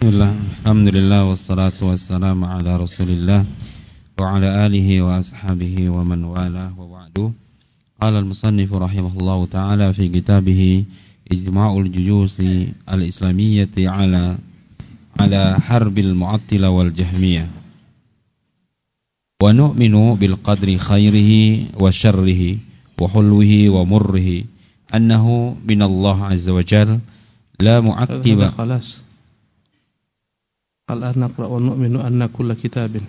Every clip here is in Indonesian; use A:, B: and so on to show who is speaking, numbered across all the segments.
A: Bismillah, Alhamdulillah wassalatu wassalamu ala rasulillah Wa ala alihi wa ashabihi wa man wala wa wa'du. Qala al-musannifu rahimahullahu ta'ala fi kitabihi Ijma'ul jujusi al-islamiyyati ala Ala harbil mu'attila wal jahmiyah. Wa nu'minu bil qadri khairihi wa syarrihi Wa hulwihi wa murrihi Annahu minallah
B: الآن نقرأ ونؤمن أن كل كتاب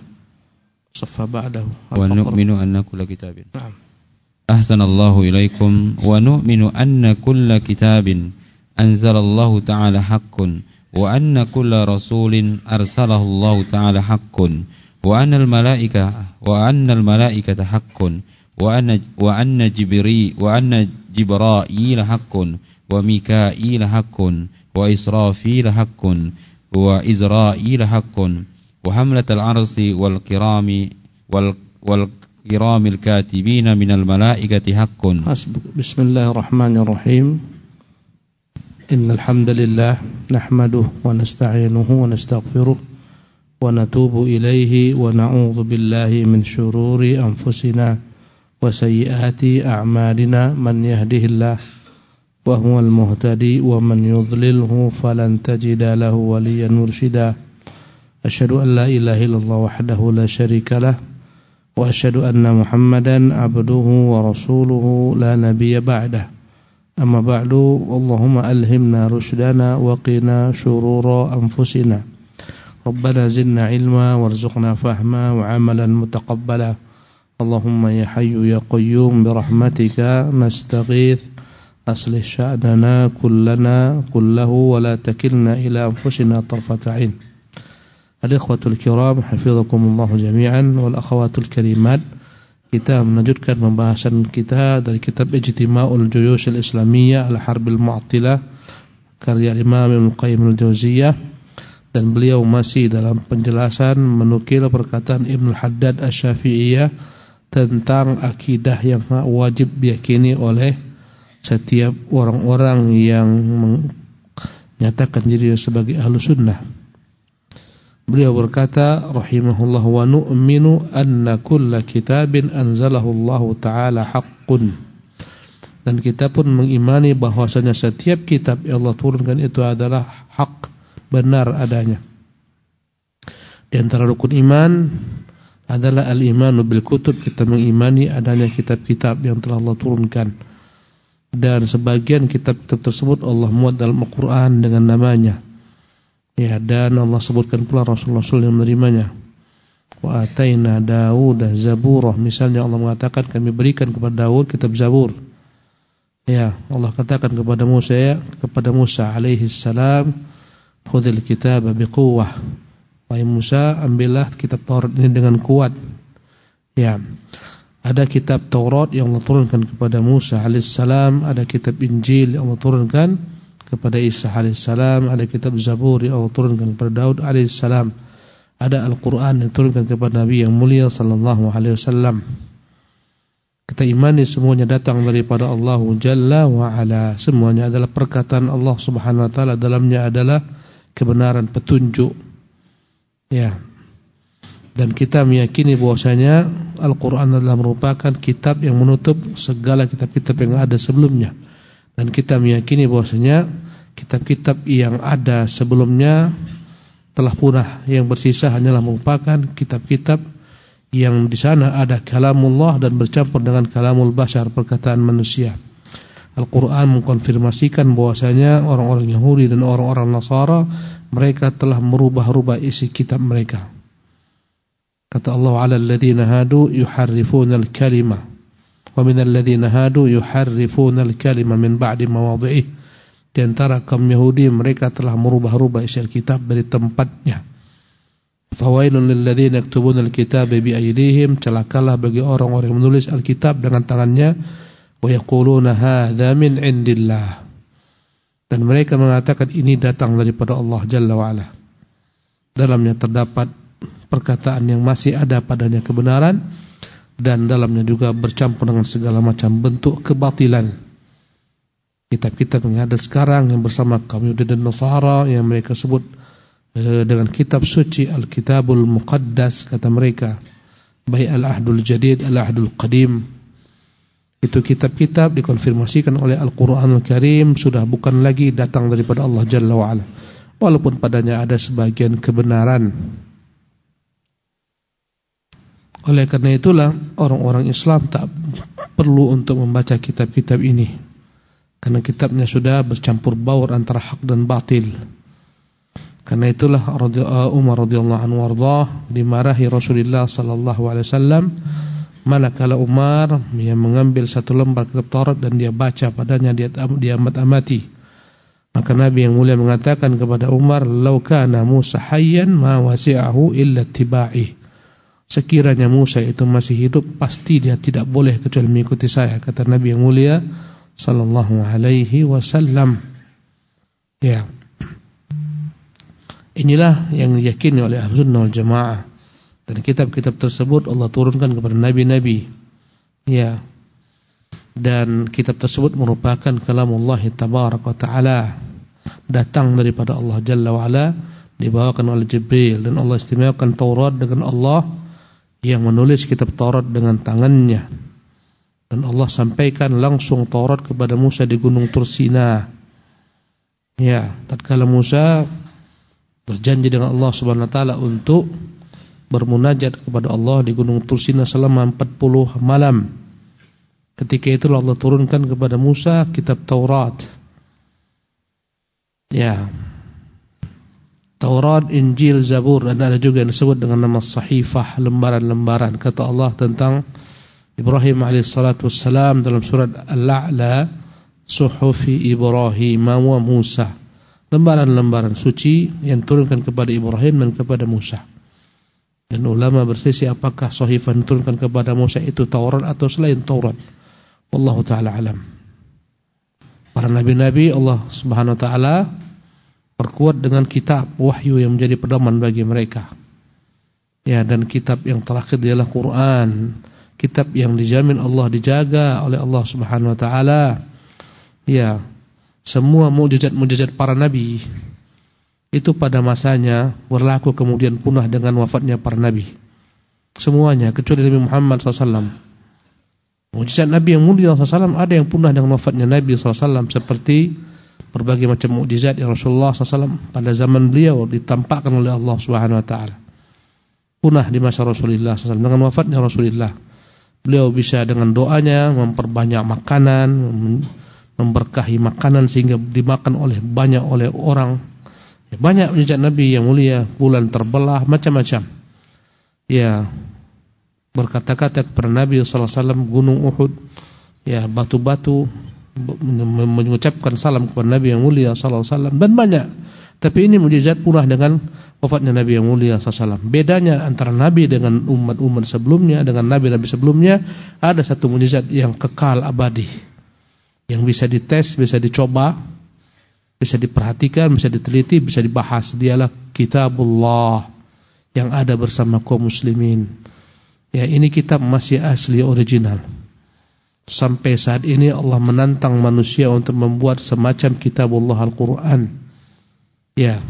B: صفى بعده.
A: ونؤمن أن كل كتاب.
B: نعم.
A: أحسن الله إليكم. ونؤمن أن كل كتاب أنزل الله تعالى حق وأن كل رسول أرسله الله تعالى حق وأن الملائكة وأن الملائكة حق وأن وأن جبري وأن جبرائيل حق وميكائيل حق وإسرافيل حق وإزرائيل حق وحملة العرس والكرام والكرام الكاتبين من الملائكة حق.
B: بسم الله الرحمن الرحيم. إن الحمد لله نحمده ونستعينه ونستغفره ونتوب إليه ونعوذ بالله من شرور أنفسنا وسيئات أعمالنا. من يهده الله وهو المهتدي ومن يضلله فلن تجد له وليا مرشدا. أشهد أن لا إله إلا الله وحده لا شريك له وأشهد أن محمدا عبده ورسوله لا نبي بعده. أما بعد اللهم ألهمنا رشدنا وقنا شرور أنفسنا. ربنا زدنا علما وارزقنا فهما وعملا متقبلا. اللهم يا حي يا قيوم برحمتك نستغيث أصلح شأننا كلنا كله ولا تكلنا إلى أنفسنا طرفة عين الإخوة الكرام حفظكم الله جميعا والأخوات الكريمات kita melanjutkan pembahasan kita dari kitab Ijtima'ul Juyush Al-Islamiyah Al-Harb Al-Mu'attilah karya Imam Ibnu Qayyim Al-Jauziyah dan beliau masih dalam penjelasan menukil perkataan Ibnu Haddad Asy-Syafi'iyah tentang akidah yang wajib diyakini oleh setiap orang-orang yang menyatakan diri sebagai ahlu sunnah. Beliau berkata rahimahullah wa nu'minu anna kulla kitabin anzalahu Allah taala haqqun. Dan kita pun mengimani bahwasanya setiap kitab yang Allah turunkan itu adalah hak, benar adanya. Di antara rukun iman adalah al-imanu bil kutub, kita mengimani adanya kitab-kitab yang telah Allah turunkan dan sebagian kitab-kitab tersebut Allah muat dalam Al-Quran dengan namanya. Ya, dan Allah sebutkan pula Rasul-Rasul yang menerimanya. Wa ataina Dawud Zaburah. Misalnya Allah mengatakan kami berikan kepada Dawud kitab Zabur. Ya, Allah katakan kepada Musa ya, kepada Musa alaihi salam, "Khudhil kitaba biquwwah." Wahai Musa, ambillah kitab Taurat ini dengan kuat. Ya. Ada kitab Taurat yang Allah turunkan kepada Musa alaihissalam, ada kitab Injil yang Allah turunkan kepada Isa alaihissalam, ada kitab Zabur yang Allah turunkan kepada Daud alaihissalam. Ada Al-Qur'an yang turunkan kepada Nabi yang mulia sallallahu alaihi wasallam. Kita imani semuanya datang daripada Allah Jalla wa ala. Semuanya adalah perkataan Allah Subhanahu wa taala, dalamnya adalah kebenaran petunjuk. Ya. Dan kita meyakini bahwasanya Al-Quran adalah merupakan kitab yang menutup segala kitab-kitab yang ada sebelumnya. Dan kita meyakini bahwasanya kitab-kitab yang ada sebelumnya telah punah. Yang bersisa hanyalah merupakan kitab-kitab yang di sana ada kalamullah dan bercampur dengan kalamul bashar, perkataan manusia. Al-Quran mengkonfirmasikan bahwasanya orang-orang Yahudi dan orang-orang Nasara mereka telah merubah-rubah isi kitab mereka. Kata Allah ala alladhina hadu yuharrifuna al-kalima wa min alladhina hadu yuharrifuna al-kalima min ba'di mawadhi'ih. Di antara kaum Yahudi mereka telah merubah-rubah isi dari tempatnya. Fawailun lilladzina yaktubuna al-kitaba bi aydihim celakalah bagi orang-orang yang menulis Alkitab dengan tangannya wa yaquluna hadza min indillah. Dan mereka mengatakan ini datang daripada Allah Jalla. Dalamnya terdapat perkataan yang masih ada padanya kebenaran dan dalamnya juga bercampur dengan segala macam bentuk kebatilan. Kitab-kitab yang ada sekarang yang bersama kaum Yahudi dan Nasara yang mereka sebut eh, dengan kitab suci Al-Kitabul Muqaddas kata mereka. Baik Al-Ahdul Jadid Al-Ahdul Qadim. Itu kitab-kitab dikonfirmasikan oleh Al-Qur'anul Karim sudah bukan lagi datang daripada Allah Jalla wa ala walaupun padanya ada sebagian kebenaran oleh karena itulah orang-orang Islam tak perlu untuk membaca kitab-kitab ini. Karena kitabnya sudah bercampur baur antara hak dan batil. Karena itulah Umar radhiyallahu anhu warḍah dimarahi Rasulullah sallallahu alaihi wasallam manakala Umar dia mengambil satu lembar kitab Taurat dan dia baca padanya dia dia amat-amati maka Nabi yang mulia mengatakan kepada Umar lau kana Musa hayyan ma wasi'ahu illa tibai Sekiranya Musa itu masih hidup pasti dia tidak boleh kecuali mengikuti saya kata Nabi yang mulia sallallahu alaihi wasallam. Ya. Inilah yang diyakini oleh Ahlus wal Jamaah. Dan kitab-kitab tersebut Allah turunkan kepada nabi-nabi. Ya. Dan kitab tersebut merupakan kalamullah tabaraka taala datang daripada Allah Jalla wa ala dibawakan oleh Jibril dan Allah istimewakan Taurat dengan Allah yang menulis kitab Taurat dengan tangannya. Dan Allah sampaikan langsung Taurat kepada Musa di gunung Tursina ya tatkala Musa berjanji dengan Allah Subhanahu wa taala untuk bermunajat kepada Allah di gunung Tursina selama 40 malam. Ketika itu Allah turunkan kepada Musa kitab Taurat. Ya Taurat, Injil, Zabur dan ada juga yang disebut dengan nama sahifah, lembaran-lembaran. Kata Allah tentang Ibrahim alaihissalatu wassalam dalam surat Al-A'la Suhufi Ibrahim wa Musa. Lembaran-lembaran suci yang turunkan kepada Ibrahim dan kepada Musa. Dan ulama bersisi apakah sahifah yang turunkan kepada Musa itu Taurat atau selain Taurat. Wallahu ta'ala alam. Para nabi-nabi Allah subhanahu wa ta'ala perkuat dengan kitab wahyu yang menjadi pedoman bagi mereka. Ya, dan kitab yang terakhir adalah Quran, kitab yang dijamin Allah dijaga oleh Allah Subhanahu wa taala. Ya, semua mukjizat-mukjizat para nabi itu pada masanya berlaku kemudian punah dengan wafatnya para nabi. Semuanya kecuali Nabi Muhammad SAW. Mukjizat Nabi yang mulia SAW ada yang punah dengan wafatnya Nabi SAW seperti berbagai macam mukjizat yang Rasulullah SAW pada zaman beliau ditampakkan oleh Allah Subhanahu Wa Taala. Punah di masa Rasulullah SAW dengan wafatnya Rasulullah. Beliau bisa dengan doanya memperbanyak makanan, memberkahi makanan sehingga dimakan oleh banyak oleh orang. Ya, banyak mukjizat Nabi yang mulia, bulan terbelah, macam-macam. Ya, berkata-kata kepada Nabi SAW, gunung Uhud, ya batu-batu mengucapkan salam kepada Nabi yang mulia sallallahu alaihi wasallam dan banyak. Tapi ini mujizat punah dengan wafatnya Nabi yang mulia wasallam. Bedanya antara Nabi dengan umat-umat sebelumnya dengan nabi-nabi sebelumnya ada satu mujizat yang kekal abadi. Yang bisa dites, bisa dicoba, bisa diperhatikan, bisa diteliti, bisa dibahas. Dialah kitabullah yang ada bersama kaum muslimin. Ya, ini kitab masih asli original. Sampai saat ini Allah menantang manusia untuk membuat semacam kitabullah Al-Quran. Ya,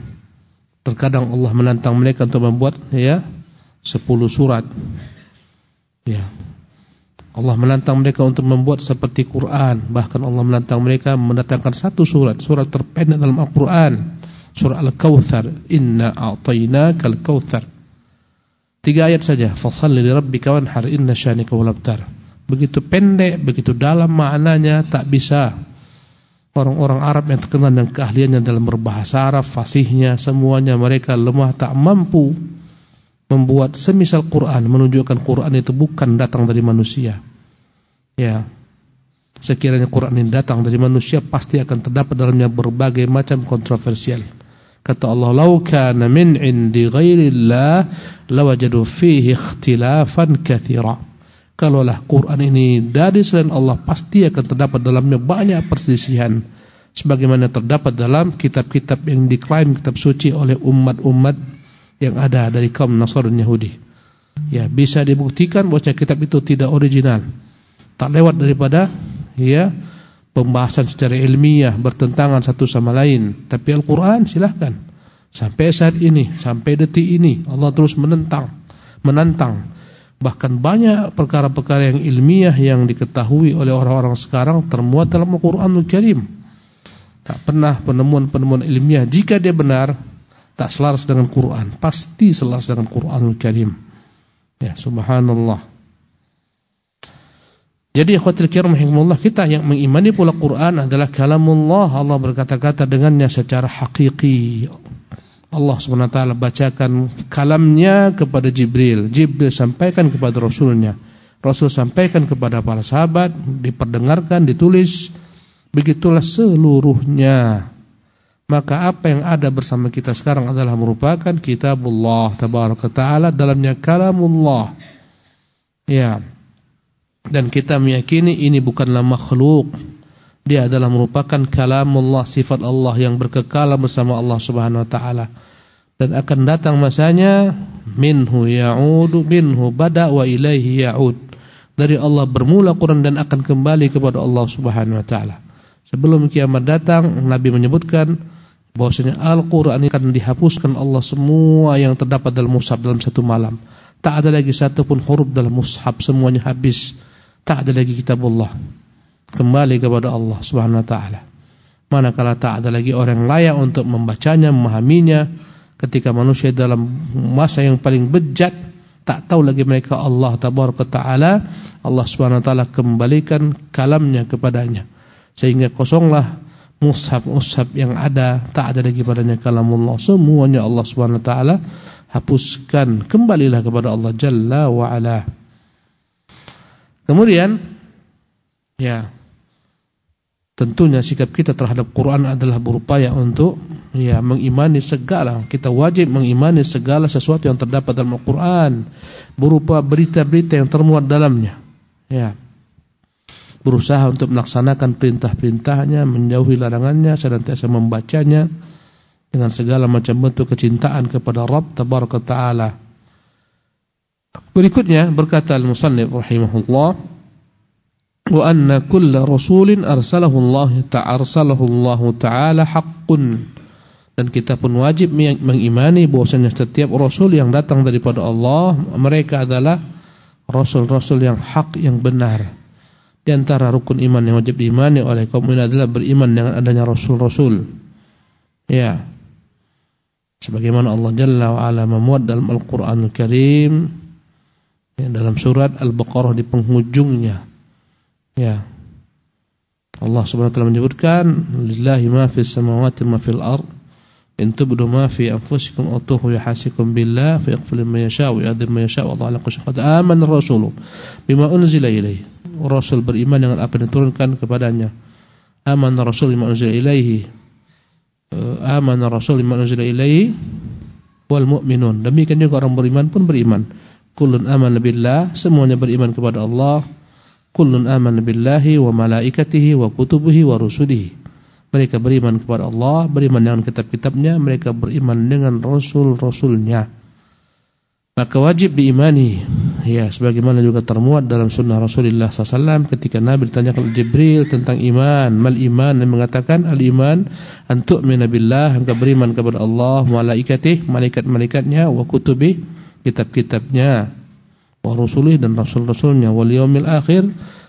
B: terkadang Allah menantang mereka untuk membuat ya sepuluh surat. Ya, Allah menantang mereka untuk membuat seperti Quran. Bahkan Allah menantang mereka mendatangkan satu surat, surat terpendek dalam Al-Quran. Surah Al-Kawthar. Inna a'tainaka al-Kawthar. Tiga ayat saja. Fasalli li rabbika wanhar inna syanika wal begitu pendek, begitu dalam maknanya tak bisa orang-orang Arab yang terkenal dengan keahliannya dalam berbahasa Arab, fasihnya, semuanya mereka lemah tak mampu membuat semisal Quran menunjukkan Quran itu bukan datang dari manusia. Ya. Sekiranya Quran ini datang dari manusia pasti akan terdapat dalamnya berbagai macam kontroversial. Kata Allah, "Lau kana min 'indi ghairillah lawajadu fihi ikhtilafan katsira." Kalaulah Quran ini dari selain Allah pasti akan terdapat dalamnya banyak persisihan sebagaimana terdapat dalam kitab-kitab yang diklaim kitab suci oleh umat-umat yang ada dari kaum Nasrani Yahudi. Ya, bisa dibuktikan bahwa kitab itu tidak original. Tak lewat daripada ya pembahasan secara ilmiah bertentangan satu sama lain. Tapi Al-Qur'an silahkan. Sampai saat ini, sampai detik ini Allah terus menentang, menantang. Bahkan banyak perkara-perkara yang ilmiah yang diketahui oleh orang-orang sekarang termuat dalam Al-Qur'anul Karim. Tak pernah penemuan-penemuan ilmiah jika dia benar tak selaras dengan Quran, pasti selaras dengan Quranul Karim. Ya, subhanallah. Jadi ikhwatul kiram rahimakumullah kita yang mengimani pula Quran adalah kalamullah Allah berkata-kata dengannya secara hakiki. Allah SWT bacakan kalamnya kepada Jibril. Jibril sampaikan kepada Rasulnya. Rasul sampaikan kepada para sahabat, diperdengarkan, ditulis. Begitulah seluruhnya. Maka apa yang ada bersama kita sekarang adalah merupakan kitabullah tabaraka taala dalamnya kalamullah. Ya. Dan kita meyakini ini bukanlah makhluk. Dia adalah merupakan kalamullah, sifat Allah yang berkekal bersama Allah Subhanahu wa taala. Dan akan datang masanya minhu ya'udu minhu bada wa ilaihi ya'ud. Dari Allah bermula Quran dan akan kembali kepada Allah Subhanahu wa taala. Sebelum kiamat datang, Nabi menyebutkan bahwasanya Al-Qur'an akan dihapuskan Allah semua yang terdapat dalam mushaf dalam satu malam. Tak ada lagi satu pun huruf dalam mushaf, semuanya habis. Tak ada lagi kitabullah. Kembali kepada Allah Subhanahu wa taala. Manakala tak ada lagi orang layak untuk membacanya, memahaminya ketika manusia dalam masa yang paling bejat, tak tahu lagi mereka Allah tabaraka taala, Allah Subhanahu wa taala kembalikan kalamnya kepadanya. Sehingga kosonglah mushaf-mushaf yang ada, tak ada lagi padanya kalamullah. Semuanya Allah Subhanahu wa taala hapuskan. Kembalilah kepada Allah Jalla wa ala. Kemudian ya tentunya sikap kita terhadap Quran adalah berupaya untuk ya mengimani segala. Kita wajib mengimani segala sesuatu yang terdapat dalam Al-Qur'an. Berupa berita-berita yang termuat dalamnya. Ya. Berusaha untuk melaksanakan perintah-perintahnya menjauhi larangannya senantiasa membacanya dengan segala macam bentuk kecintaan kepada Rabb tabaraka taala. Berikutnya berkata al-musannif rahimahullah wa anna kulla rasulin arsalahu Allah ta'arsalahu Allah taala haqqun dan kita pun wajib mengimani bahwasanya setiap rasul yang datang daripada Allah mereka adalah rasul-rasul yang hak yang benar. Di antara rukun iman yang wajib diimani oleh kaum ini adalah beriman dengan adanya rasul-rasul. Ya. Sebagaimana Allah Jalla wa ala memuat dalam Al-Qur'anul Karim ya, dalam surat Al-Baqarah di penghujungnya. Ya. Allah Subhanahu wa taala menyebutkan lillahi ma fis samawati ma fil ard in tubdu ma fi anfusikum aw tukhfu yahasikum billah fa yaghfir liman yasha wa yadhim man yasha wa Allah ala kulli shay'in amana ar-rasulu bima unzila ilaihi. Rasul beriman dengan apa yang diturunkan kepadanya. Amana ar-rasul bima unzila ilaihi. Eh, amana ar-rasul bima unzila ilaihi wal mu'minun. Demikian juga orang beriman pun beriman. Kullun aman billah, semuanya beriman kepada Allah. Kullun aman billahi wa malaikatihi wa kutubihi wa rusulihi. Mereka beriman kepada Allah, beriman dengan kitab-kitabnya, mereka beriman dengan rasul-rasulnya. Maka wajib diimani ya sebagaimana juga termuat dalam sunnah Rasulullah SAW ketika Nabi ditanya oleh Jibril tentang iman mal iman dan mengatakan al iman antuk minabillah engkau beriman kepada Allah malaikatih malaikat-malaikatnya wa kutubi kitab-kitabnya wa rusulih dan rasul-rasulnya. Wal yaumil akhir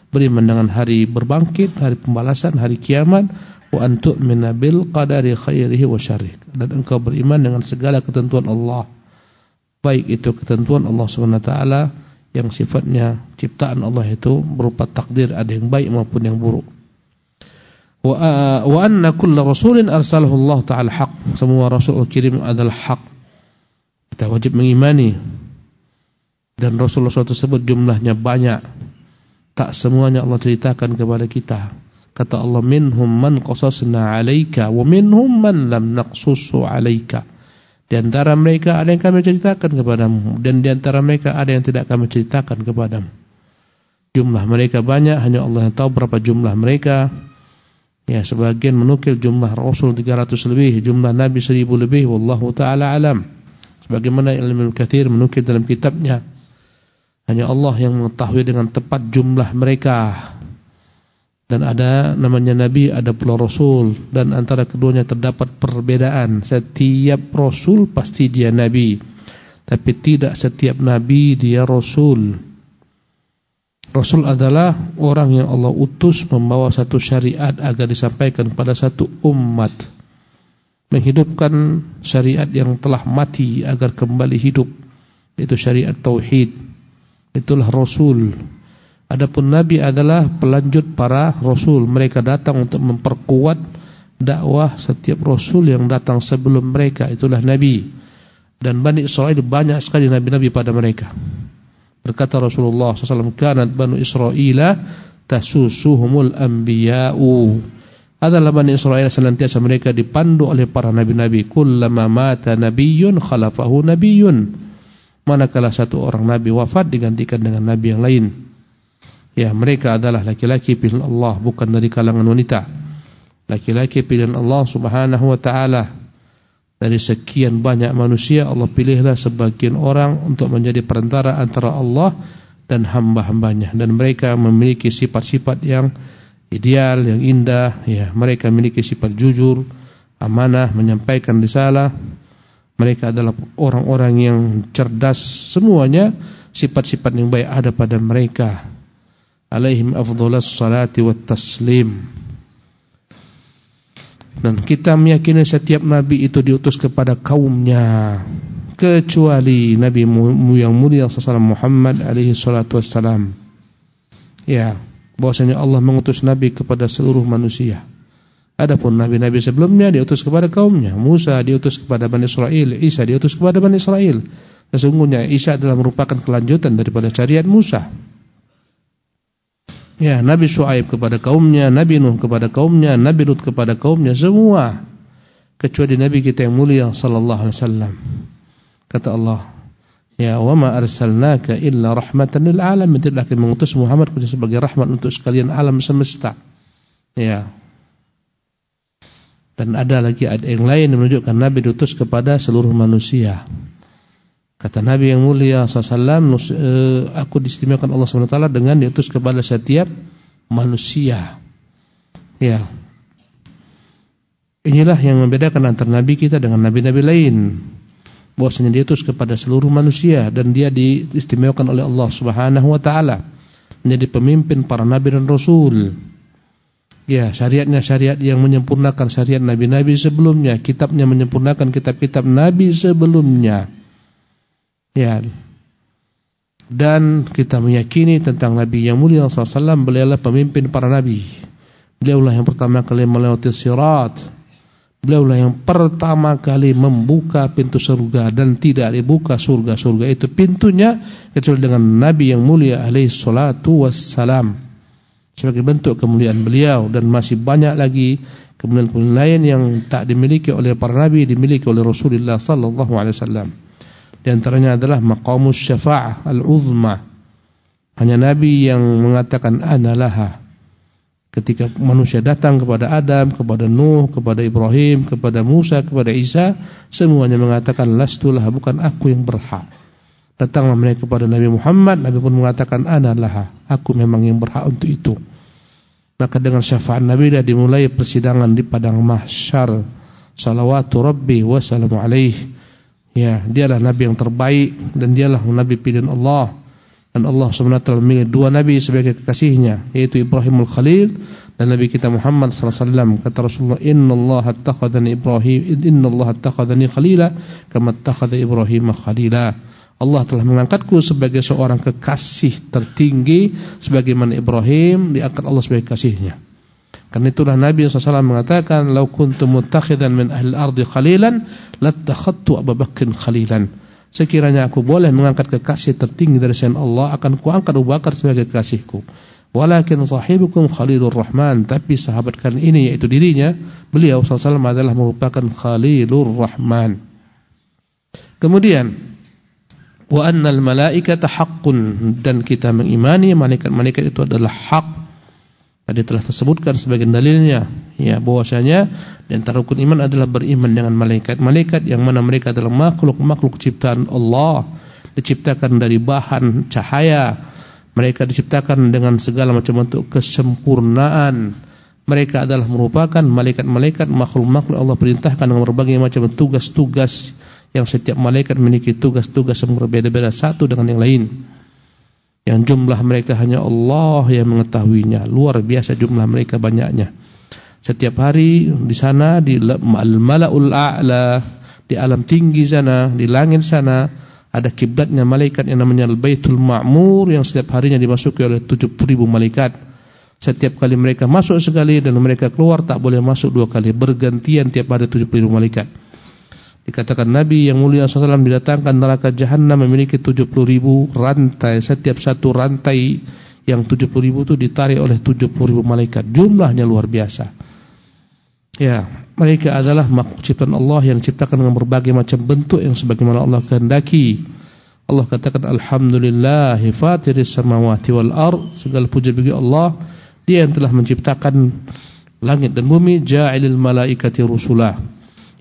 B: beriman dengan hari berbangkit, hari pembalasan, hari kiamat. Wa antu minabil qadari khairihi wa dan engkau beriman dengan segala ketentuan Allah. Baik itu ketentuan Allah Subhanahu wa taala yang sifatnya ciptaan Allah itu berupa takdir ada yang baik maupun yang buruk. Wa wa anna kull rasulin arsalahu Allah taala haq. Semua rasul kirim adalah hak kita wajib mengimani dan Rasulullah tersebut jumlahnya banyak. Tak semuanya Allah ceritakan kepada kita. Kata Allah minhum man qasasna 'alaika wa minhum man lam naqsussu 'alaika. Di antara mereka ada yang kami ceritakan kepadamu dan di antara mereka ada yang tidak kami ceritakan kepadamu. Jumlah mereka banyak, hanya Allah yang tahu berapa jumlah mereka. Ya, sebagian menukil jumlah Rasul 300 lebih, jumlah Nabi 1000 lebih, wallahu taala alam. Sebagaimana Ilmu Kathir menukil dalam kitabnya. Hanya Allah yang mengetahui dengan tepat jumlah mereka. Dan ada namanya nabi, ada pula rasul dan antara keduanya terdapat perbedaan. Setiap rasul pasti dia nabi. Tapi tidak setiap nabi dia rasul. Rasul adalah orang yang Allah utus membawa satu syariat agar disampaikan kepada satu umat. Menghidupkan syariat yang telah mati agar kembali hidup. Itu syariat tauhid. Itulah rasul. Adapun nabi adalah pelanjut para rasul. Mereka datang untuk memperkuat dakwah setiap rasul yang datang sebelum mereka. Itulah nabi. Dan Bani Israel banyak sekali nabi-nabi pada mereka. Berkata Rasulullah SAW, Kanat Banu Israel tasusuhumul anbiya'u. Adalah Bani Israel senantiasa mereka dipandu oleh para nabi-nabi. Kullama mata nabiyyun khalafahu nabiyyun. Manakala satu orang nabi wafat digantikan dengan nabi yang lain. Ya, mereka adalah laki-laki pilihan Allah bukan dari kalangan wanita. Laki-laki pilihan Allah Subhanahu wa taala dari sekian banyak manusia Allah pilihlah sebagian orang untuk menjadi perantara antara Allah dan hamba-hambanya dan mereka memiliki sifat-sifat yang ideal, yang indah ya, mereka memiliki sifat jujur, amanah, menyampaikan risalah. Mereka adalah orang-orang yang cerdas semuanya sifat-sifat yang baik ada pada mereka. Alaihim afdhalas salati wat taslim. Dan kita meyakini setiap nabi itu diutus kepada kaumnya kecuali nabi yang mulia sallallahu Muhammad alaihi salatu wassalam. Ya, bahwasanya Allah mengutus nabi kepada seluruh manusia. Adapun nabi-nabi sebelumnya diutus kepada kaumnya. Musa diutus kepada Bani Israel, Isa diutus kepada Bani Israel. Sesungguhnya Isa adalah merupakan kelanjutan daripada syariat Musa. Ya, Nabi Shu'aib kepada kaumnya, Nabi Nuh kepada kaumnya, Nabi Lut kepada kaumnya, semua kecuali Nabi kita yang mulia sallallahu alaihi wasallam. Kata Allah, "Ya wa ma arsalnaka illa rahmatan lil alamin." Tidaklah kami mengutus Muhammad sebagai rahmat untuk sekalian alam semesta. Ya. Dan ada lagi ada yang lain yang menunjukkan Nabi diutus kepada seluruh manusia. Kata Nabi yang mulia SAW, eh, aku diistimewakan Allah SWT dengan diutus kepada setiap manusia. Ya. Inilah yang membedakan antara Nabi kita dengan Nabi-Nabi lain. Bahwasanya diutus kepada seluruh manusia dan dia diistimewakan oleh Allah Subhanahu Wa Taala menjadi pemimpin para Nabi dan Rasul. Ya, syariatnya syariat yang menyempurnakan syariat Nabi-Nabi sebelumnya, kitabnya menyempurnakan kitab-kitab Nabi sebelumnya. Ya. Dan kita meyakini tentang Nabi yang mulia SAW beliau adalah pemimpin para nabi. Beliau lah yang pertama kali melewati sirat. Beliau lah yang pertama kali membuka pintu surga dan tidak dibuka surga-surga itu pintunya kecuali dengan Nabi yang mulia alaihi salatu wassalam. Sebagai bentuk kemuliaan beliau dan masih banyak lagi kemuliaan-kemuliaan lain yang tak dimiliki oleh para nabi dimiliki oleh Rasulullah sallallahu alaihi wasallam. Di antaranya adalah maqamus syafa'ah al-uzma. Hanya Nabi yang mengatakan analaha. Ketika manusia datang kepada Adam, kepada Nuh, kepada Ibrahim, kepada Musa, kepada Isa, semuanya mengatakan lastulah bukan aku yang berhak. Datanglah mereka kepada Nabi Muhammad, Nabi pun mengatakan analaha, aku memang yang berhak untuk itu. Maka dengan syafaat Nabi dah dimulai persidangan di padang mahsyar. Salawatu Rabbi wa alaihi Ya, dialah nabi yang terbaik dan dialah nabi pilihan Allah. Dan Allah SWT memilih dua nabi sebagai kekasihnya, yaitu Ibrahim al-Khalil dan Nabi kita Muhammad SAW. Kata Rasulullah, "Inna Allah attakhadhani Ibrahim, inna Allah attakhadhani khalila kama attakhadha Ibrahim khalila." Allah telah mengangkatku sebagai seorang kekasih tertinggi sebagaimana Ibrahim diangkat Allah sebagai kasihnya. Karena itulah Nabi SAW mengatakan, "Lau kuntu muttakhidan min ahli ardi khalilan, lattakhadtu Abu Bakr khalilan." Sekiranya aku boleh mengangkat kekasih tertinggi dari selain Allah, akan kuangkat Abu Bakar sebagai kekasihku. Walakin sahibukum Khalilur Rahman, tapi sahabat kalian ini yaitu dirinya, beliau SAW adalah merupakan Khalilur Rahman. Kemudian wa annal malaikata haqqun. Dan kita mengimani malaikat-malaikat itu adalah hak. Tadi telah tersebutkan sebagai dalilnya ya bahwasanya di antara rukun iman adalah beriman dengan malaikat-malaikat yang mana mereka adalah makhluk-makhluk ciptaan Allah diciptakan dari bahan cahaya. Mereka diciptakan dengan segala macam bentuk kesempurnaan. Mereka adalah merupakan malaikat-malaikat makhluk-makhluk Allah perintahkan dengan berbagai macam tugas-tugas yang setiap malaikat memiliki tugas-tugas yang berbeda-beda satu dengan yang lain. Yang jumlah mereka hanya Allah yang mengetahuinya. Luar biasa jumlah mereka banyaknya. Setiap hari di sana di al-mala'ul a'la, di alam tinggi sana, di langit sana ada kiblatnya malaikat yang namanya Al-Baitul Ma'mur yang setiap harinya dimasuki oleh 70 ribu malaikat. Setiap kali mereka masuk sekali dan mereka keluar tak boleh masuk dua kali. Bergantian tiap hari 70 ribu malaikat. Dikatakan Nabi yang mulia SAW didatangkan neraka Jahannam memiliki 70 ribu rantai. Setiap satu rantai yang 70 ribu itu ditarik oleh 70 ribu malaikat. Jumlahnya luar biasa. Ya, mereka adalah makhluk ciptaan Allah yang diciptakan dengan berbagai macam bentuk yang sebagaimana Allah kehendaki. Allah katakan alhamdulillahi fatiris samawati wal ard. Segala puji bagi Allah, Dia yang telah menciptakan langit dan bumi, ja'ilil malaikati rusula.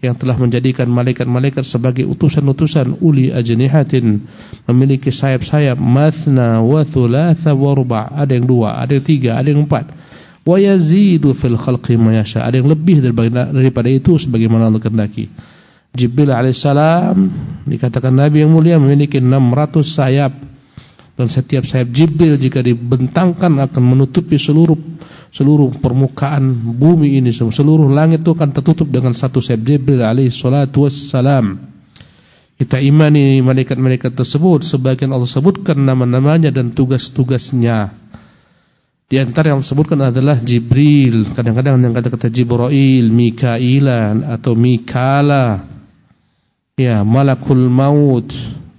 B: Yang telah menjadikan malaikat-malaikat sebagai utusan-utusan uli ajnihatin, memiliki sayap-sayap mathna wa thulatha wa ruba'. Ada yang dua, ada yang tiga, ada yang empat wa yazidu fil khalqi ma yasha. Ada yang lebih daripada itu sebagaimana Allah kehendaki. Jibril alaihissalam dikatakan nabi yang mulia memiliki 600 sayap dan setiap sayap Jibril jika dibentangkan akan menutupi seluruh seluruh permukaan bumi ini seluruh langit itu akan tertutup dengan satu sayap Jibril alaihissalatu wassalam. Kita imani malaikat-malaikat tersebut sebagian Allah sebutkan nama-namanya dan tugas-tugasnya. Di antara yang disebutkan adalah Jibril, kadang-kadang yang kata-kata Jibril, Mikailan atau Mikala. Ya, Malakul Maut.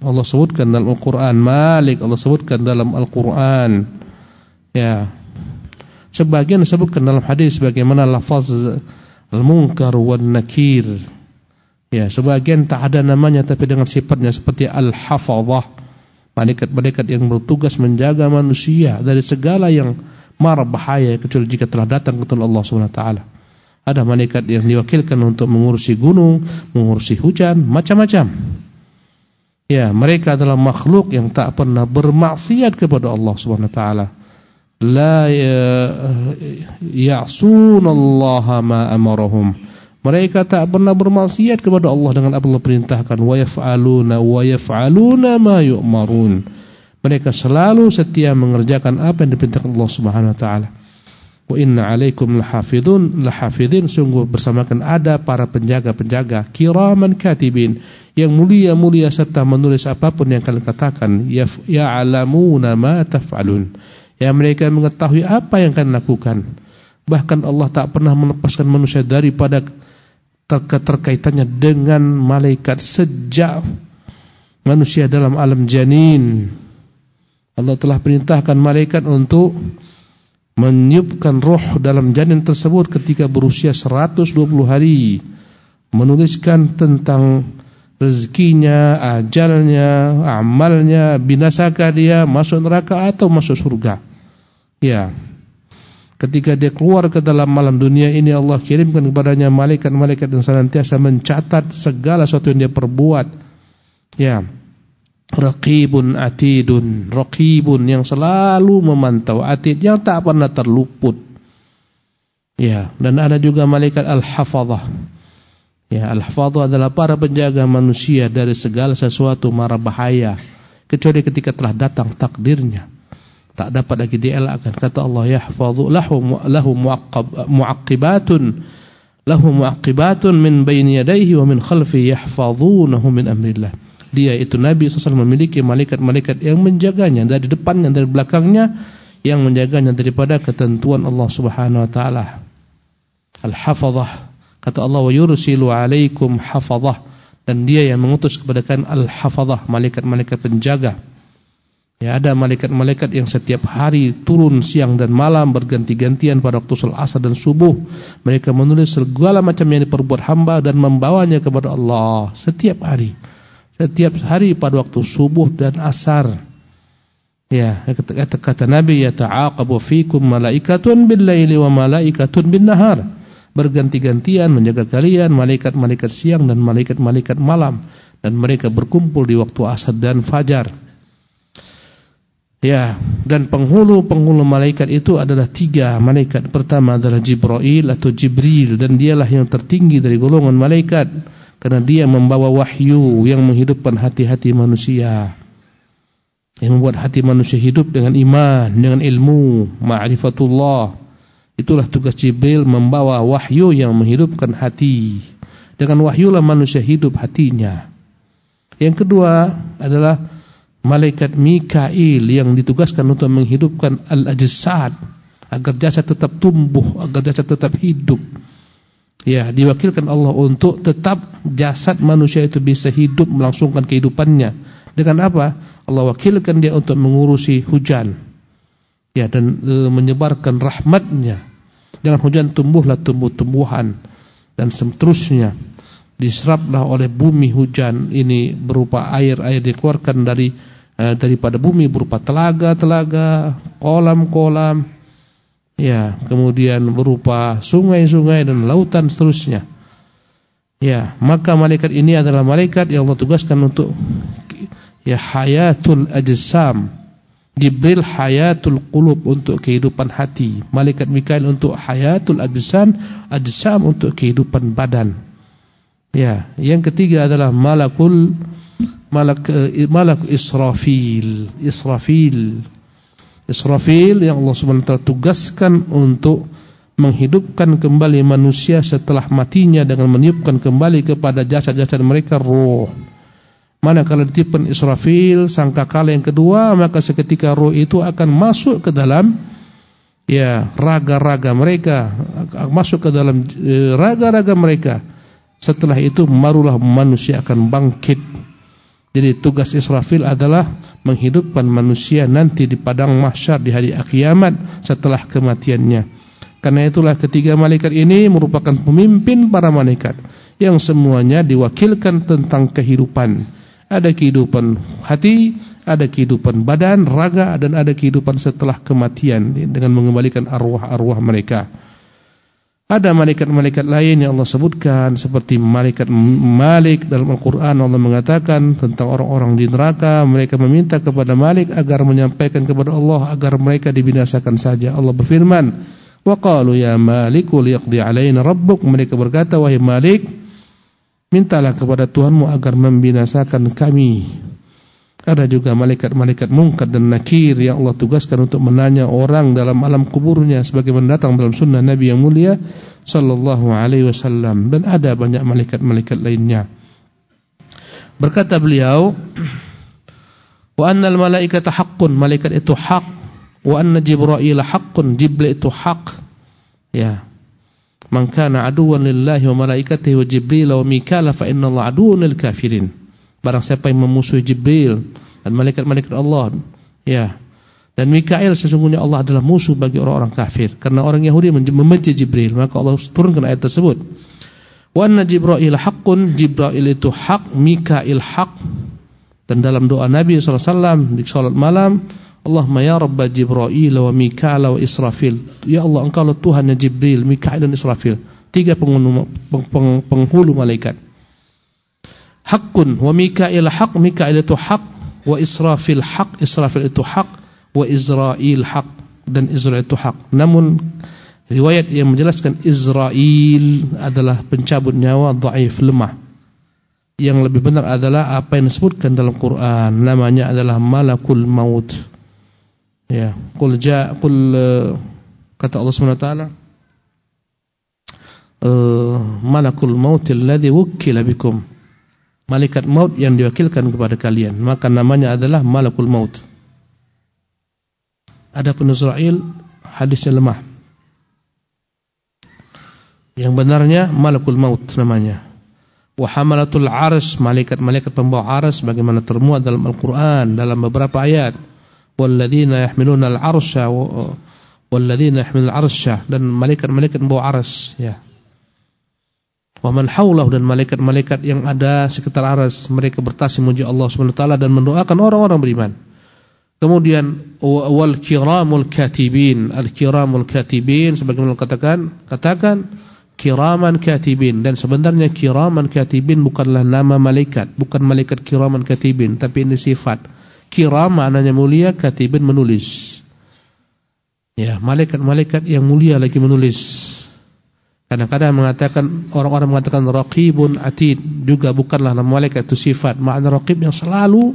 B: Allah sebutkan dalam Al-Qur'an, Malik Allah sebutkan dalam Al-Qur'an. Ya. Sebagian disebutkan dalam hadis bagaimana lafaz al-munkar wan nakir. Ya, sebagian tak ada namanya tapi dengan sifatnya seperti al-hafazah. Malaikat-malaikat yang bertugas menjaga manusia dari segala yang marah bahaya kecuali jika telah datang ketul Allah Subhanahu wa taala. Ada malaikat yang diwakilkan untuk mengurusi gunung, mengurusi hujan, macam-macam. Ya, mereka adalah makhluk yang tak pernah bermaksiat kepada Allah Subhanahu wa taala. La ya'sunallaha ma amarahum. Mereka tak pernah bermaksiat kepada Allah dengan apa yang perintahkan. Wa yaf'aluna wa yaf'aluna ma yu'marun. Mereka selalu setia mengerjakan apa yang diperintahkan Allah Subhanahu wa taala. Wa inna 'alaikum lahafizun lahafizin sungguh bersamakan ada para penjaga-penjaga kiraman katibin yang mulia-mulia serta menulis apa pun yang kalian katakan ya'lamuna ma taf'alun. Ya mereka mengetahui apa yang kalian lakukan. Bahkan Allah tak pernah melepaskan manusia daripada keterkaitannya dengan malaikat sejak manusia dalam alam janin Allah telah perintahkan malaikat untuk meniupkan roh dalam janin tersebut ketika berusia 120 hari menuliskan tentang rezekinya, ajalnya, amalnya, binasakah dia masuk neraka atau masuk surga. Ya. Ketika dia keluar ke dalam malam dunia ini Allah kirimkan kepadanya malaikat-malaikat yang senantiasa mencatat segala sesuatu yang dia perbuat. Ya. Raqibun atidun. Raqibun yang selalu memantau. Atid yang tak pernah terluput. Ya Dan ada juga malaikat al-hafadhah. Ya al-hafadhah adalah para penjaga manusia Dari segala sesuatu mara bahaya. Kecuali ketika telah datang takdirnya. Tak dapat lagi dielakkan. Kata Allah Yahfadhu lahu, lahu muaqqibatun Lahu muaqqibatun min bayni yadaihi Wa min khalfi yahfadhunahu min amrillah dia itu Nabi SAW memiliki malaikat-malaikat yang menjaganya dari depannya dari belakangnya yang menjaganya daripada ketentuan Allah Subhanahu wa taala. Al-hafazah kata Allah wa yursilu alaikum hafazah dan dia yang mengutus kepada kalian al-hafazah malaikat-malaikat penjaga. Ya ada malaikat-malaikat yang setiap hari turun siang dan malam berganti-gantian pada waktu salat asar dan subuh. Mereka menulis segala macam yang diperbuat hamba dan membawanya kepada Allah setiap hari setiap hari pada waktu subuh dan asar. Ya, kata, kata Nabi ya ta'aqabu fikum malaikatun bil laili wa malaikatun bin nahar. Berganti-gantian menjaga kalian malaikat-malaikat siang dan malaikat-malaikat malam dan mereka berkumpul di waktu asar dan fajar. Ya, dan penghulu-penghulu malaikat itu adalah tiga malaikat. Pertama adalah Jibril atau Jibril dan dialah yang tertinggi dari golongan malaikat karena dia membawa wahyu yang menghidupkan hati-hati manusia. Yang membuat hati manusia hidup dengan iman, dengan ilmu, ma'rifatullah. Itulah tugas Jibril membawa wahyu yang menghidupkan hati. Dengan wahyulah manusia hidup hatinya. Yang kedua adalah malaikat Mikail yang ditugaskan untuk menghidupkan al-ajsad agar jasad tetap tumbuh, agar jasad tetap hidup. Ya, diwakilkan Allah untuk tetap jasad manusia itu bisa hidup melangsungkan kehidupannya. Dengan apa? Allah wakilkan dia untuk mengurusi hujan. Ya, dan e, menyebarkan rahmatnya. Dengan hujan tumbuhlah tumbuh-tumbuhan dan seterusnya. Diseraplah oleh bumi hujan ini berupa air-air dikeluarkan dari eh, daripada bumi berupa telaga-telaga, kolam-kolam, ya, kemudian berupa sungai-sungai dan lautan seterusnya. Ya, maka malaikat ini adalah malaikat yang Allah tugaskan untuk ya hayatul ajsam. Jibril hayatul qulub untuk kehidupan hati. Malaikat Mikail untuk hayatul ajsam, ajsam untuk kehidupan badan. Ya, yang ketiga adalah malakul malak eh, malak Israfil Israfil Israfil yang Allah SWT tugaskan untuk menghidupkan kembali manusia setelah matinya dengan meniupkan kembali kepada jasad-jasad mereka roh. Manakala ditiupkan Israfil sangkakala yang kedua maka seketika roh itu akan masuk ke dalam ya raga-raga mereka masuk ke dalam eh, raga-raga mereka. Setelah itu marulah manusia akan bangkit jadi tugas Israfil adalah menghidupkan manusia nanti di padang mahsyar di hari kiamat setelah kematiannya. Karena itulah ketiga malaikat ini merupakan pemimpin para malaikat yang semuanya diwakilkan tentang kehidupan. Ada kehidupan hati, ada kehidupan badan, raga dan ada kehidupan setelah kematian dengan mengembalikan arwah-arwah mereka. Ada malaikat-malaikat lain yang Allah sebutkan seperti malaikat Malik dalam Al-Qur'an Allah mengatakan tentang orang-orang di neraka mereka meminta kepada Malik agar menyampaikan kepada Allah agar mereka dibinasakan saja. Allah berfirman, "Wa qalu ya Maliku liyaqdi 'alaina rabbuk." Mereka berkata, "Wahai Malik, mintalah kepada Tuhanmu agar membinasakan kami." Ada juga malaikat-malaikat mungkar dan nakir yang Allah tugaskan untuk menanya orang dalam alam kuburnya sebagaimana datang dalam sunnah Nabi yang mulia sallallahu alaihi wasallam dan ada banyak malaikat-malaikat lainnya. Berkata beliau, "Wa annal malaikata haqqun," malaikat itu hak. "Wa anna Jibril haqqun," Jibril itu hak. Ya. Man kana aduwwan lillahi wa malaikatihi wa Jibril wa Mikala fa inna Allah aduwwun lil kafirin. Barang siapa yang memusuhi Jibril dan malaikat-malaikat Allah, ya. Dan Mikail sesungguhnya Allah adalah musuh bagi orang-orang kafir. Karena orang Yahudi membenci Jibril, maka Allah turunkan ayat tersebut. Wa anna Jibril haqqun, Jibril itu hak, Mikail hak. Dan dalam doa Nabi SAW di salat malam, Allahumma ya Rabba Jibril wa Mikail wa Israfil. Ya Allah, engkau Tuhannya Jibril, Mikail dan Israfil. Tiga penghulu, penghulu malaikat. Hakun wa Mikail hak Mikail itu hak wa Israfil hak Israfil itu hak wa hak dan itu hak namun riwayat yang menjelaskan Israel adalah pencabut nyawa dhaif lemah. Yang lebih benar adalah apa yang disebutkan dalam Quran namanya adalah malakul maut. Ya qul ja qul uh, kata Allah Subhanahu wa taala uh, malakul maut alladhi wukkila bikum malaikat maut yang diwakilkan kepada kalian. Maka namanya adalah malakul maut. Adapun Israel hadisnya lemah. Yang benarnya malakul maut namanya. Wa hamalatul arsy malaikat-malaikat pembawa arsy bagaimana termuat dalam Al-Qur'an dalam beberapa ayat. Walladzina yahmiluna al-arsya walladzina yahmilul dan malaikat-malaikat pembawa arsy ya wa man haulahu dan malaikat-malaikat yang ada sekitar aras mereka bertasbih memuji Allah Subhanahu dan mendoakan orang-orang beriman. Kemudian wal kiramul katibin, al kiramul katibin sebagaimana katakan, katakan kiraman katibin dan sebenarnya kiraman katibin bukanlah nama malaikat, bukan malaikat kiraman katibin tapi ini sifat. Kiram maknanya mulia, katibin menulis. Ya, malaikat-malaikat yang mulia lagi menulis. Kadang-kadang mengatakan orang-orang mengatakan raqibun atid juga bukanlah nama malaikat itu sifat. Makna raqib yang selalu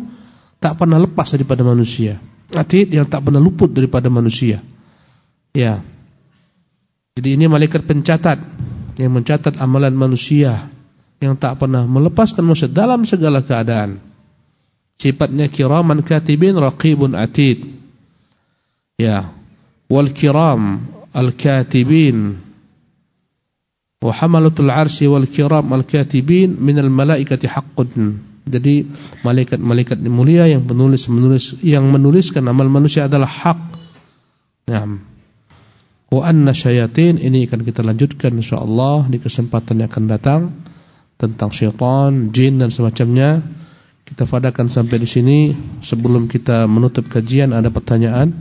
B: tak pernah lepas daripada manusia. Atid yang tak pernah luput daripada manusia. Ya. Jadi ini malaikat pencatat yang mencatat amalan manusia yang tak pernah melepaskan manusia dalam segala keadaan. Sifatnya kiraman katibin raqibun atid. Ya. Wal kiram al-katibin wa hamalatul arsy wal kiram al-katibin minal malaikati haqqun. Jadi malaikat-malaikat mulia yang menulis menulis yang menuliskan amal manusia adalah hak. Naam. Wa anna syayatin ini akan kita lanjutkan insyaallah di kesempatan yang akan datang tentang syaitan, jin dan semacamnya. Kita fadakan sampai di sini sebelum kita menutup kajian ada pertanyaan.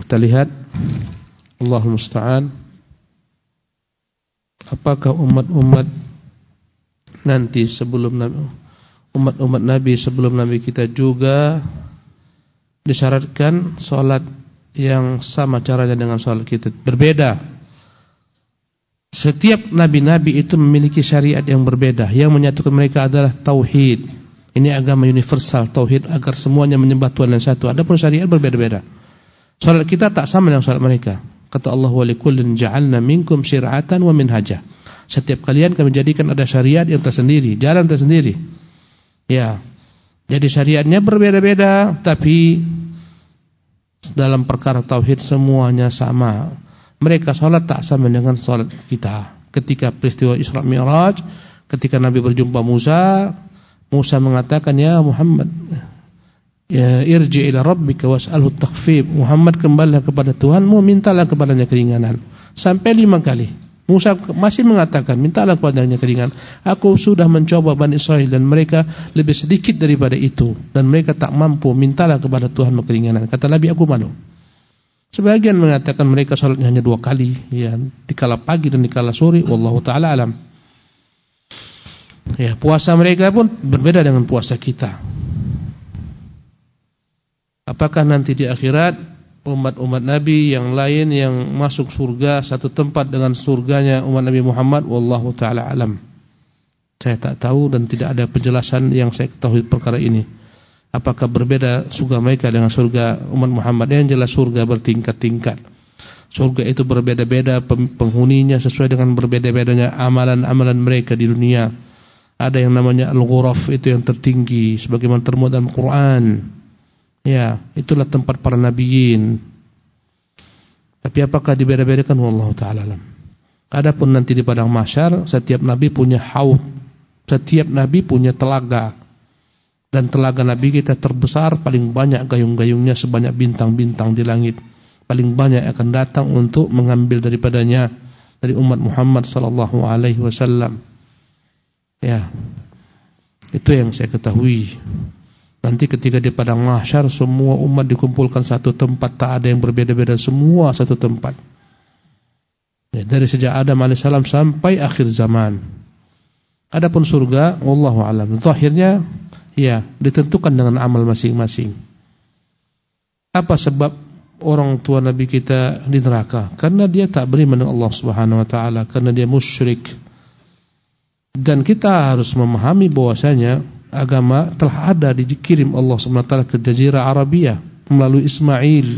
B: Kita lihat Allahumma musta'an. Apakah umat-umat nanti sebelum umat-umat Nabi sebelum Nabi kita juga disyaratkan salat yang sama caranya dengan salat kita berbeda. Setiap nabi-nabi itu memiliki syariat yang berbeda. Yang menyatukan mereka adalah tauhid. Ini agama universal tauhid agar semuanya menyembah Tuhan yang satu. Adapun syariat berbeda-beda. Salat kita tak sama dengan salat mereka. Kata Allah wa likullin ja'alna minkum syir'atan wa minhaja. Setiap kalian kami jadikan ada syariat yang tersendiri, jalan tersendiri. Ya. Jadi syariatnya berbeda-beda tapi dalam perkara tauhid semuanya sama. Mereka salat tak sama dengan salat kita. Ketika peristiwa Isra Mi'raj, ketika Nabi berjumpa Musa, Musa mengatakan ya Muhammad ya irji ila rabbika was'alhu takhfif. Muhammad kembalilah kepada Tuhanmu mintalah kepadanya keringanan. Sampai lima kali. Musa masih mengatakan mintalah kepadanya keringanan. Aku sudah mencoba Bani Israel dan mereka lebih sedikit daripada itu. Dan mereka tak mampu mintalah kepada Tuhanmu keringanan. Kata Nabi aku malu. Sebagian mengatakan mereka salatnya hanya dua kali ya di kala pagi dan di kala sore. Wallahu taala alam. Ya, puasa mereka pun berbeda dengan puasa kita. Apakah nanti di akhirat umat-umat Nabi yang lain yang masuk surga satu tempat dengan surganya umat Nabi Muhammad wallahu taala alam. Saya tak tahu dan tidak ada penjelasan yang saya ketahui perkara ini. Apakah berbeda surga mereka dengan surga umat Muhammad? Yang jelas surga bertingkat-tingkat. Surga itu berbeda-beda penghuninya sesuai dengan berbeda-bedanya amalan-amalan mereka di dunia. Ada yang namanya al-ghuraf itu yang tertinggi sebagaimana termuat dalam Quran. Ya, itulah tempat para nabiyin. Tapi apakah dibeda-bedakan wallahu taala alam. Adapun nanti di padang mahsyar setiap nabi punya haud. Setiap nabi punya telaga. Dan telaga nabi kita terbesar paling banyak gayung-gayungnya sebanyak bintang-bintang di langit. Paling banyak akan datang untuk mengambil daripadanya dari umat Muhammad sallallahu alaihi wasallam. Ya. Itu yang saya ketahui. Nanti ketika di padang mahsyar semua umat dikumpulkan satu tempat, tak ada yang berbeda-beda, semua satu tempat. Ya, dari sejak Adam alaihissalam sampai akhir zaman. Adapun surga, wallahu alam. Zahirnya ya ditentukan dengan amal masing-masing. Apa sebab orang tua Nabi kita di neraka? Karena dia tak beriman Allah Subhanahu wa taala, karena dia musyrik. Dan kita harus memahami bahwasanya agama telah ada dikirim Allah SWT ke Jazirah Arabia melalui Ismail.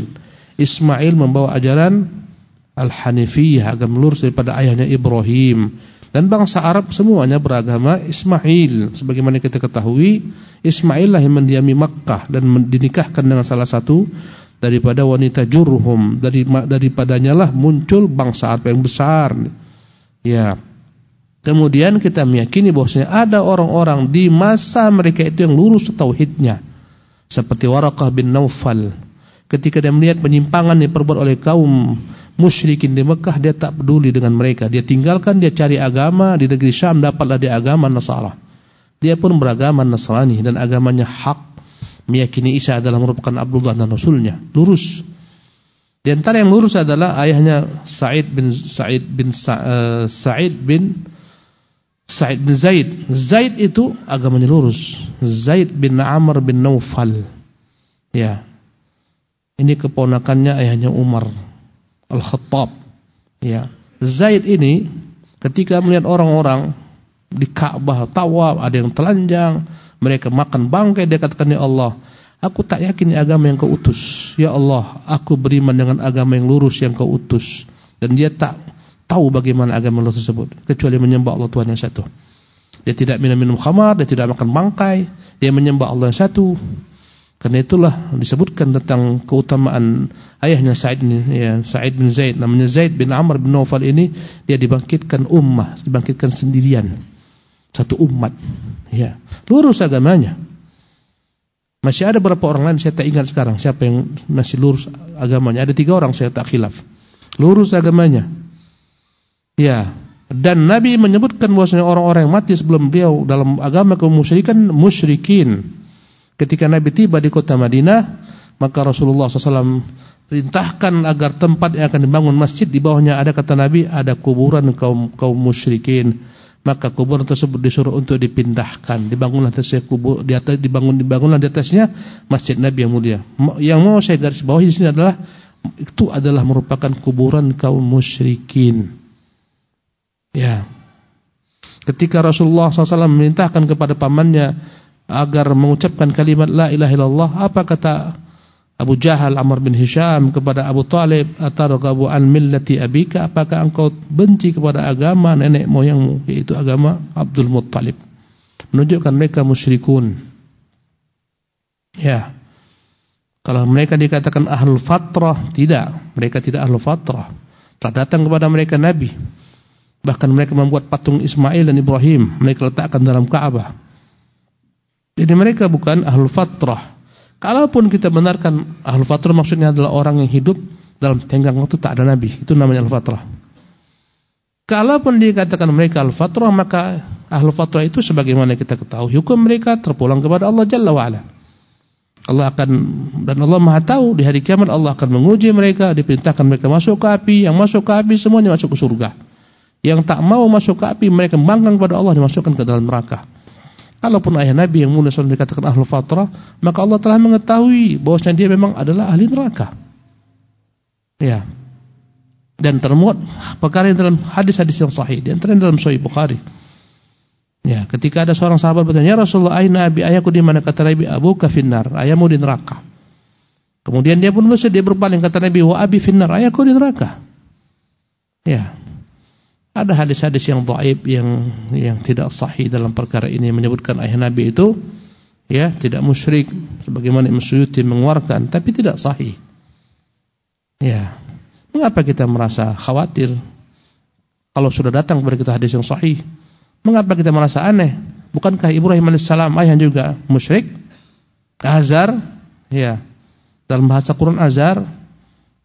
B: Ismail membawa ajaran Al-Hanifiyah, agama lurus daripada ayahnya Ibrahim. Dan bangsa Arab semuanya beragama Ismail. Sebagaimana kita ketahui, Ismail lah yang mendiami Makkah dan dinikahkan dengan salah satu daripada wanita Jurhum. Dari daripadanya lah muncul bangsa Arab yang besar. Ya, Kemudian kita meyakini bahwasanya ada orang-orang di masa mereka itu yang lurus tauhidnya. Seperti Waraqah bin Naufal. Ketika dia melihat penyimpangan yang diperbuat oleh kaum musyrikin di Mekah, dia tak peduli dengan mereka. Dia tinggalkan, dia cari agama di negeri Syam, dapatlah dia agama Nasara. Dia pun beragama Nasrani dan agamanya hak. Meyakini Isa adalah merupakan Abdullah dan Rasulnya. Lurus. Di antara yang lurus adalah ayahnya Sa'id bin Sa'id bin Sa'id bin, Sa'id bin Zaid. Zaid itu agamanya lurus. Zaid bin Amr bin Naufal. Ya. Ini keponakannya ayahnya Umar Al-Khattab. Ya. Zaid ini ketika melihat orang-orang di Ka'bah tawaf, ada yang telanjang, mereka makan bangkai dia katakan ya Allah, aku tak yakin agama yang kau utus. Ya Allah, aku beriman dengan agama yang lurus yang kau utus. Dan dia tak tahu bagaimana agama Allah tersebut kecuali menyembah Allah Tuhan yang satu. Dia tidak minum-minum khamar, dia tidak makan bangkai, dia menyembah Allah yang satu. Karena itulah disebutkan tentang keutamaan ayahnya Sa'id ya, Sa'id bin Zaid namanya Zaid bin Amr bin Naufal ini dia dibangkitkan ummah, dibangkitkan sendirian. Satu umat. Ya, lurus agamanya. Masih ada beberapa orang lain saya tak ingat sekarang siapa yang masih lurus agamanya. Ada tiga orang saya tak khilaf. Lurus agamanya. Ya, dan Nabi menyebutkan bahwasanya orang-orang yang mati sebelum beliau dalam agama kaum musyrikan musyrikin. Ketika Nabi tiba di kota Madinah, maka Rasulullah SAW perintahkan agar tempat yang akan dibangun masjid di bawahnya ada kata Nabi ada kuburan kaum kaum musyrikin. Maka kuburan tersebut disuruh untuk dipindahkan. Dibangunlah atasnya kubur di atas dibangun dibangunlah di atasnya masjid Nabi yang mulia. Yang mau saya garis bawahi di sini adalah itu adalah merupakan kuburan kaum musyrikin. Ya. Ketika Rasulullah SAW memerintahkan kepada pamannya agar mengucapkan kalimat la ilaha illallah apa kata Abu Jahal Amr bin Hisham kepada Abu Talib atarghabu an millati abika? Apakah engkau benci kepada agama nenek moyangmu yaitu agama Abdul Muttalib? Menunjukkan mereka musyrikun. Ya. Kalau mereka dikatakan ahlul fatrah tidak. Mereka tidak ahlul fatrah. Telah datang kepada mereka nabi bahkan mereka membuat patung Ismail dan Ibrahim mereka letakkan dalam Ka'bah jadi mereka bukan ahlul fatrah. Kalaupun kita benarkan ahlul fatrah maksudnya adalah orang yang hidup dalam tenggang waktu tak ada nabi, itu namanya ahlul fatrah. Kalaupun dikatakan mereka ahlul fatrah, maka ahlul fatrah itu sebagaimana kita ketahui hukum mereka terpulang kepada Allah Jalla wa. Allah akan dan Allah Maha tahu di hari kiamat Allah akan menguji mereka, diperintahkan mereka masuk ke api, yang masuk ke api semuanya masuk ke surga. Yang tak mau masuk ke api mereka membangkang kepada Allah dimasukkan ke dalam neraka. Kalaupun ayah Nabi yang mulia SAW dikatakan ahlu fatrah, maka Allah telah mengetahui bahwasanya dia memang adalah ahli neraka. Ya. Dan termuat perkara yang dalam hadis-hadis yang sahih, di antara dalam Sahih Bukhari. Ya, ketika ada seorang sahabat bertanya, "Ya Rasulullah, aina abi ayahku di mana?" Kata Nabi, "Abu finnar." Ayahmu di neraka. Kemudian dia pun bersedia dia berpaling kata Nabi, "Wa abi finnar." Ayahku di neraka. Ya. Ada hadis-hadis yang dhaif yang yang tidak sahih dalam perkara ini menyebutkan ayah Nabi itu ya tidak musyrik sebagaimana Imam Suyuti mengeluarkan tapi tidak sahih. Ya. Mengapa kita merasa khawatir kalau sudah datang kepada kita hadis yang sahih? Mengapa kita merasa aneh? Bukankah Ibrahim alaihissalam ayah juga musyrik? Azar, ya. Dalam bahasa Quran azar,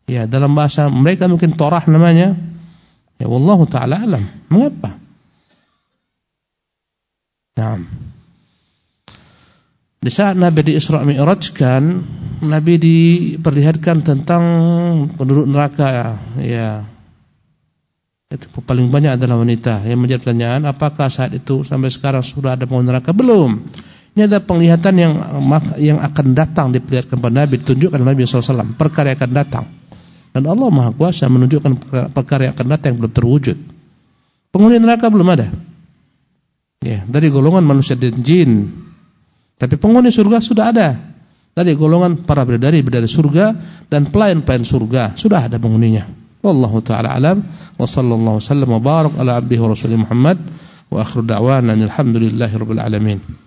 B: ya dalam bahasa mereka mungkin torah namanya Ya Allah taala alam. Mengapa? Nah. Di saat Nabi di Isra Mi'rajkan, Nabi diperlihatkan tentang penduduk neraka ya. Itu paling banyak adalah wanita. Yang menjadi pertanyaan, apakah saat itu sampai sekarang sudah ada penghuni neraka? Belum. Ini ada penglihatan yang yang akan datang diperlihatkan kepada Nabi, ditunjukkan Nabi SAW. Perkara yang akan datang. Dan Allah Maha Kuasa menunjukkan perkara yang akan datang yang belum terwujud. Penghuni neraka belum ada. Ya, dari golongan manusia dan jin. Tapi penghuni surga sudah ada. Dari golongan para bidadari bidadari surga dan pelayan-pelayan surga sudah ada penghuninya. Wallahu taala alam wa sallallahu wasallam wa barak ala abdihi wa rasulih Muhammad wa akhiru da'wana alhamdulillahi rabbil alamin.